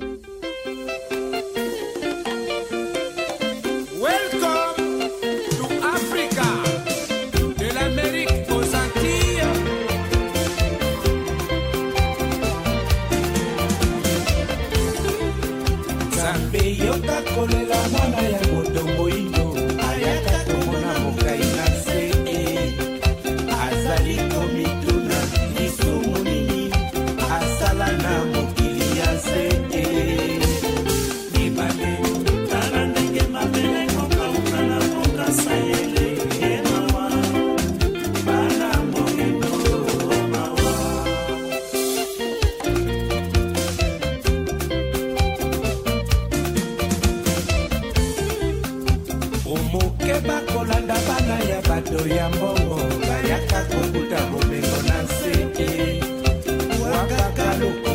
Thank you. moke bakolanda bana ya bato ya mbongo bayaka kokuta bomengo na nse wakaka loko